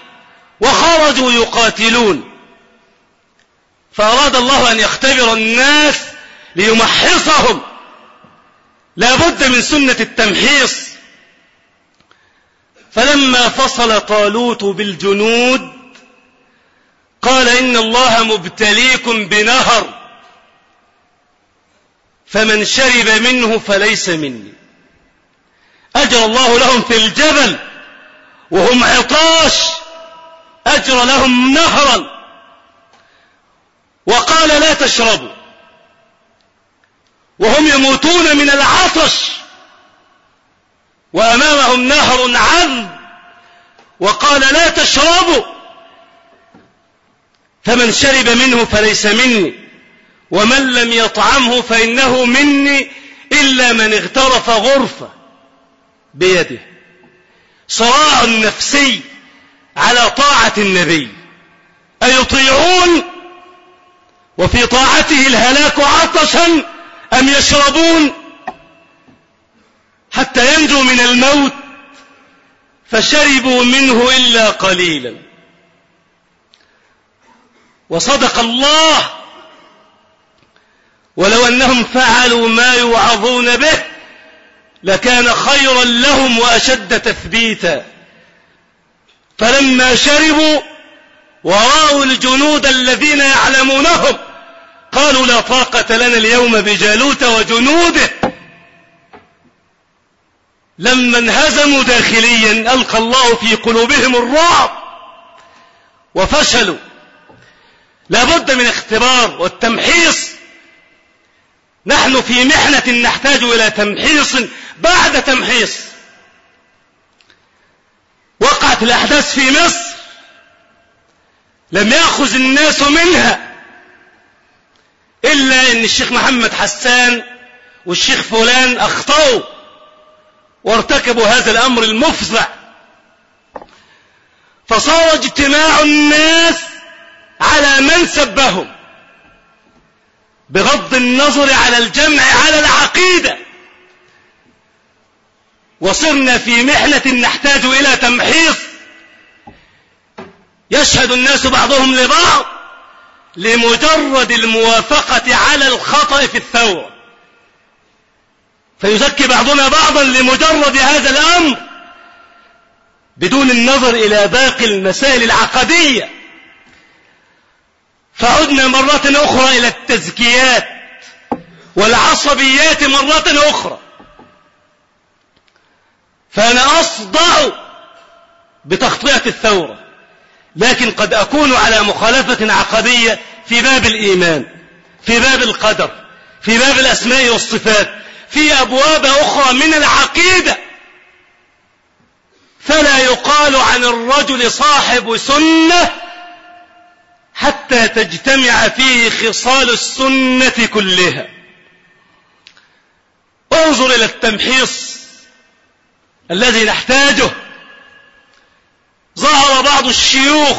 وخرجوا يقاتلون. فأراد الله أن يختبر الناس ليمحصهم. لا بد من سنة التمحيص. فلما فصل طالوت بالجنود قال إن الله مبتليكم بنهر فمن شرب منه فليس مني. أجر الله لهم في الجبل. وهم عطاش. أجر لهم نهرا. وقال لا تشربوا. وهم يموتون من العطش. وأمامهم نهر عذب وقال لا تشربوا. فمن شرب منه فليس مني. ومن لم يطعمه فإنه مني إلا من اغترف غرفة بيده. صراع نفسي على طاعة النبي. أيطيعون وفي طاعته الهلاك عطشا أم يشربون؟ حتى ينجوا من الموت فشربوا منه إلا قليلا. وصدق الله ولو أنهم فعلوا ما يوعظون به لكان خيرا لهم وأشد تثبيتا. فلما شربوا ورأوا الجنود الذين يعلمونهم قالوا لا طاقة لنا اليوم بجالوت وجنوده. لما انهزموا داخليا ألقى الله في قلوبهم الرعب وفشلوا. لابد من اختبار والتمحيص. نحن في محنة نحتاج إلى تمحيص بعد تمحيص. وقعت الأحداث في مصر. لم يأخذ الناس منها. إلا أن الشيخ محمد حسان والشيخ فلان أخطأوا وارتكبوا هذا الأمر المفزع. فصار اجتماع الناس على من سبهم. بغض النظر على الجمع على العقيدة. وصرنا في محنة نحتاج إلى تمحيص. يشهد الناس بعضهم لبعض لمجرد الموافقة على الخطأ في الثورة. فيزكي بعضنا بعضا لمجرد هذا الأمر بدون النظر إلى باقي المسائل العقدية. فعدنا مرة أخرى إلى التزكيات والعصبيات مرة أخرى. فأنا أصدع بتخطئة الثورة. لكن قد أكون على مخالفة عقدية في باب الإيمان في باب القدر في باب الأسماء والصفات في أبواب أخرى من العقيدة. فلا يقال عن الرجل صاحب سنة حتى تجتمع فيه خصال السنة كلها. انظر إلى التمحيص الذي نحتاجه. ظهر بعض الشيوخ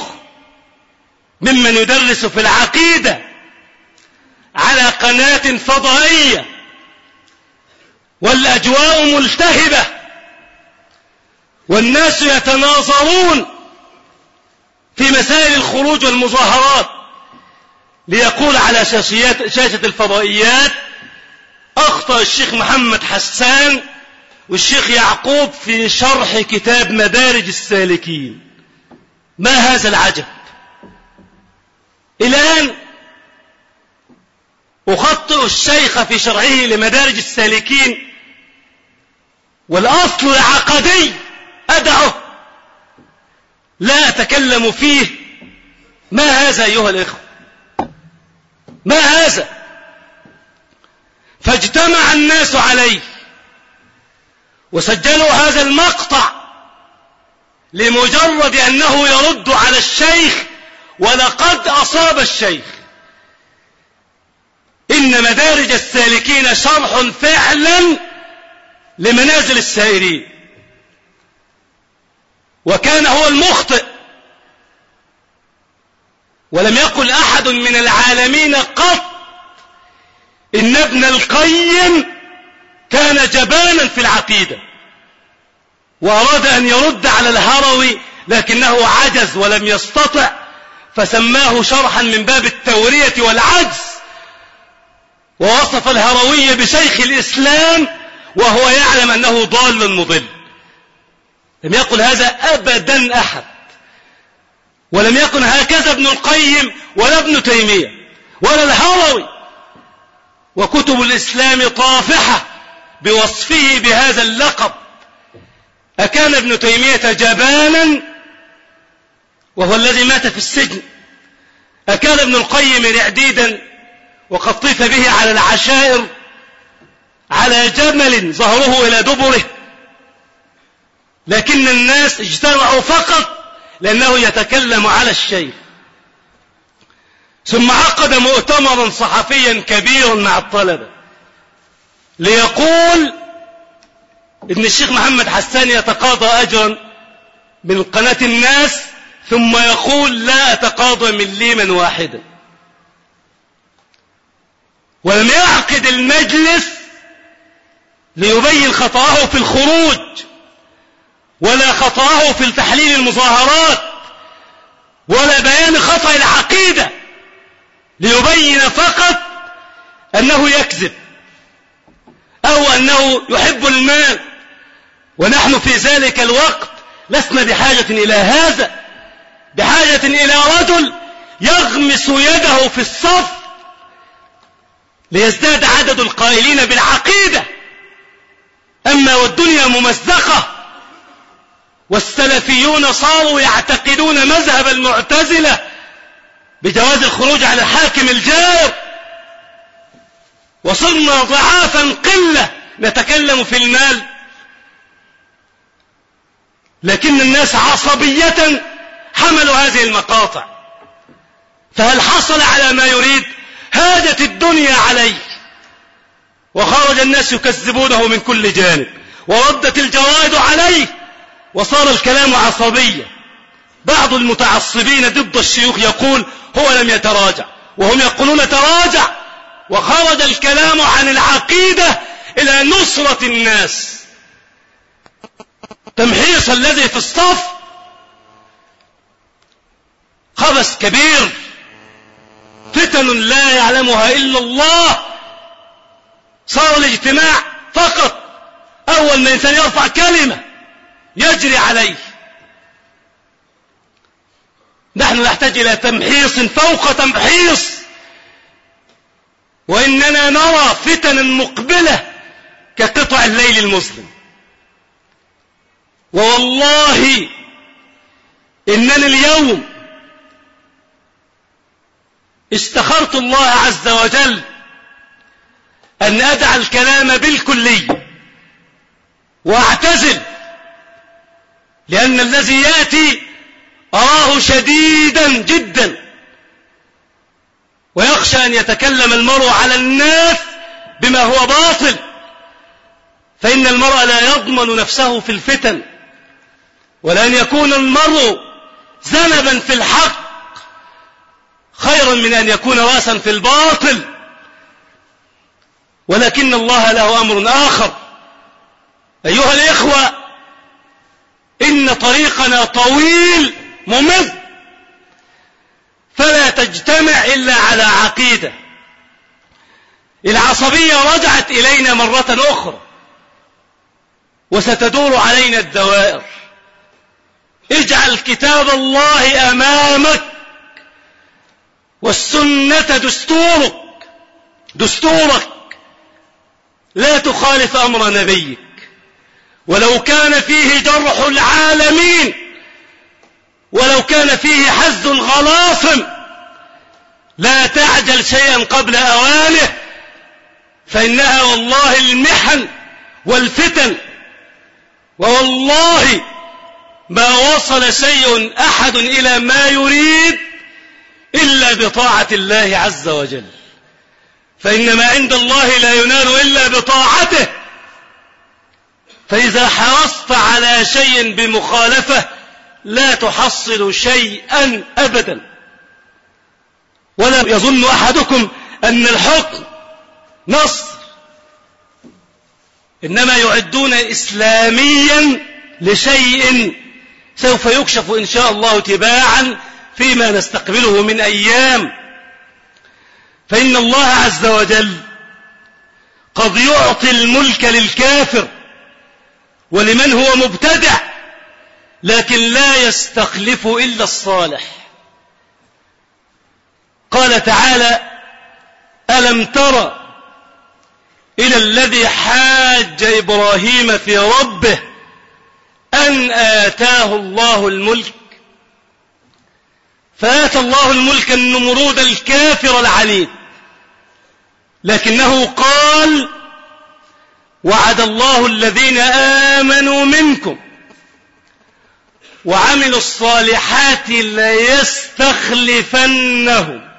ممن يدرس في العقيدة على قناة فضائية والأجواء ملتهبة والناس يتناظرون في مسائل الخروج والمظاهرات. ليقول على شاشة الفضائيات أخطأ الشيخ محمد حسان والشيخ يعقوب في شرح كتاب مدارج السالكين. ما هذا العجب؟ الآن أخطئ الشيخ في شرحه لمدارج السالكين والأصل العقدي أدعه. لا أتكلم فيه. ما هذا أيها الإخوة؟ ما هذا؟ فاجتمع الناس عليه. وسجلوا هذا المقطع لمجرد أنه يرد على الشيخ ولقد أصاب الشيخ. إن مدارج السالكين شرح فعلا لمنازل السائرين وكان هو المخطئ. ولم يقل أحد من العالمين قط إن ابن القيم كان جبانا في العقيدة. وأراد أن يرد على الهروي لكنه عجز ولم يستطع فسماه شرحا من باب التورية والعجز. ووصف الهروي بشيخ الإسلام وهو يعلم أنه ضال مضل. لم يقل هذا أبدا أحد. ولم يكن هكذا ابن القيم ولا ابن تيمية ولا الهروي. وكتب الإسلام طافحة. بوصفه بهذا اللقب. أكان ابن تيمية جبانا وهو الذي مات في السجن. أكان ابن القيم رعديدا وقد طيف به على العشائر على جمل ظهره إلى دبره. لكن الناس اجتمعوا فقط لأنه يتكلم على الشيخ. ثم عقد مؤتمرا صحفيا كبيرا مع الطلبة. ليقول ان الشيخ محمد حسان يتقاضى اجرا من قناة الناس ثم يقول لا أتقاضى مليما واحدا. ولم يعقد المجلس ليبين خطأه في الخروج ولا خطأه في تحليل المظاهرات ولا بيان خطأ العقيدة ليبين فقط أنه يكذب. أو أنه يحب المال. ونحن في ذلك الوقت لسنا بحاجة إلى هذا. بحاجة إلى رجل يغمس يده في الصف ليزداد عدد القائلين بالعقيدة. أما والدنيا ممزقة والسلفيون صاروا يعتقدون مذهب المعتزلة بجواز الخروج على الحاكم الجائر وصرنا ضعافا قلة نتكلم في المال. لكن الناس عصبية حملوا هذه المقاطع. فهل حصل على ما يريد؟ هاجت الدنيا عليه وخرج الناس يكذبونه من كل جانب. وردت الجواد عليه وصار الكلام عصبيا. بعض المتعصبين ضد الشيوخ يقول هو لم يتراجع. وهم يقولون تراجع. وخرج الكلام عن العقيدة إلى نصرة الناس. تمحيص الذي في الصف خبث كبير. فتن لا يعلمها إلا الله. صار الاجتماع فقط. أول ما إنسان يرفع كلمة يجري عليه. نحن نحتاج إلى تمحيص فوق تمحيص. وإننا نرى فتنا مقبلة كقطع الليل المسلم ووالله إنني اليوم استخرت الله عز وجل أن أدع الكلام بالكلي وأعتزل لأن الذي يأتي أراه شديدا جدا. ويخشى أن يتكلم المرء على الناس بما هو باطل. فإن المرء لا يضمن نفسه في الفتن ولأن يكون المرء ذنبا في الحق خيرا من أن يكون راسا في الباطل. ولكن الله له أمر آخر. أيها الإخوة إن طريقنا طويل ممل فلا تجتمع إلا على عقيدة. العصبية رجعت إلينا مرة أخرى. وستدور علينا الدوائر. اجعل كتاب الله أمامك. والسنة دستورك. دستورك. لا تخالف أمر نبيك. ولو كان فيه جرح العالمين ولو كان فيه حز الغلاصم لا تعجل شيئا قبل أوانه فإنها والله المحن والفتن. ووالله ما وصل شيء أحد إلى ما يريد إلا بطاعة الله عز وجل. فإن ما عند الله لا ينال إلا بطاعته. فإذا حرصت على شيء بمخالفة لا تحصل شيئا أبدا. ولا يظن أحدكم أن الحكم نصر. إنما يعدون إسلاميا لشيء سوف يكشف إن شاء الله تباعا فيما نستقبله من أيام. فإن الله عز وجل قد يعطي الملك للكافر ولمن هو مبتدع لكن لا يستخلف إلا الصالح. قال تعالى ألم تر إلى الذي حاج إبراهيم في ربه أن آتاه الله الملك؟ فآتى الله الملك النمرود الكافر العنيد لكنه قال وعد الله الذين آمنوا منكم. وعملوا الصالحات ليستخلفنهم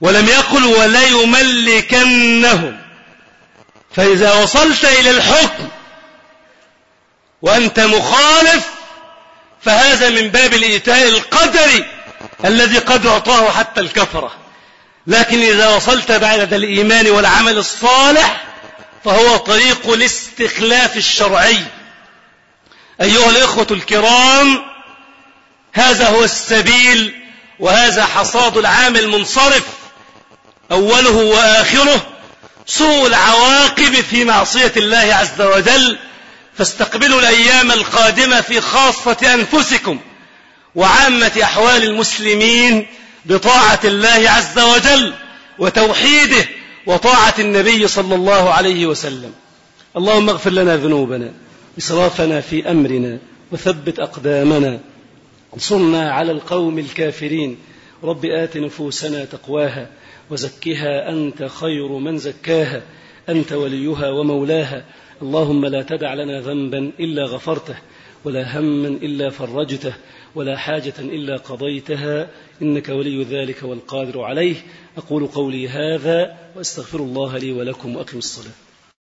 ولم يقل وليملكنهم. فإذا وصلت إلى الحكم وأنت مخالف فهذا من باب الإيتاء القدري الذي قد أعطاه حتى الكفرة. لكن إذا وصلت بعد الإيمان والعمل الصالح فهو طريق الاستخلاف الشرعي. أيها الإخوة الكرام هذا هو السبيل وهذا حصاد العام المنصرف أوله وآخره سوء العواقب في معصية الله عز وجل فاستقبلوا الأيام القادمة في خاصة أنفسكم وعامة أحوال المسلمين بطاعة الله عز وجل وتوحيده وطاعة النبي صلى الله عليه وسلم. اللهم اغفر لنا ذنوبنا. إسرافنا في أمرنا وثبت أقدامنا. انصرنا على القوم الكافرين. رب آت نفوسنا تقواها وزكها أنت خير من زكاها. أنت وليها ومولاها. اللهم لا تدع لنا ذنبا إلا غفرته ولا هما إلا فرجته ولا حاجة إلا قضيتها. إنك ولي ذلك والقادر عليه. أقول قولي هذا وأستغفر الله لي ولكم وأقم الصلاة.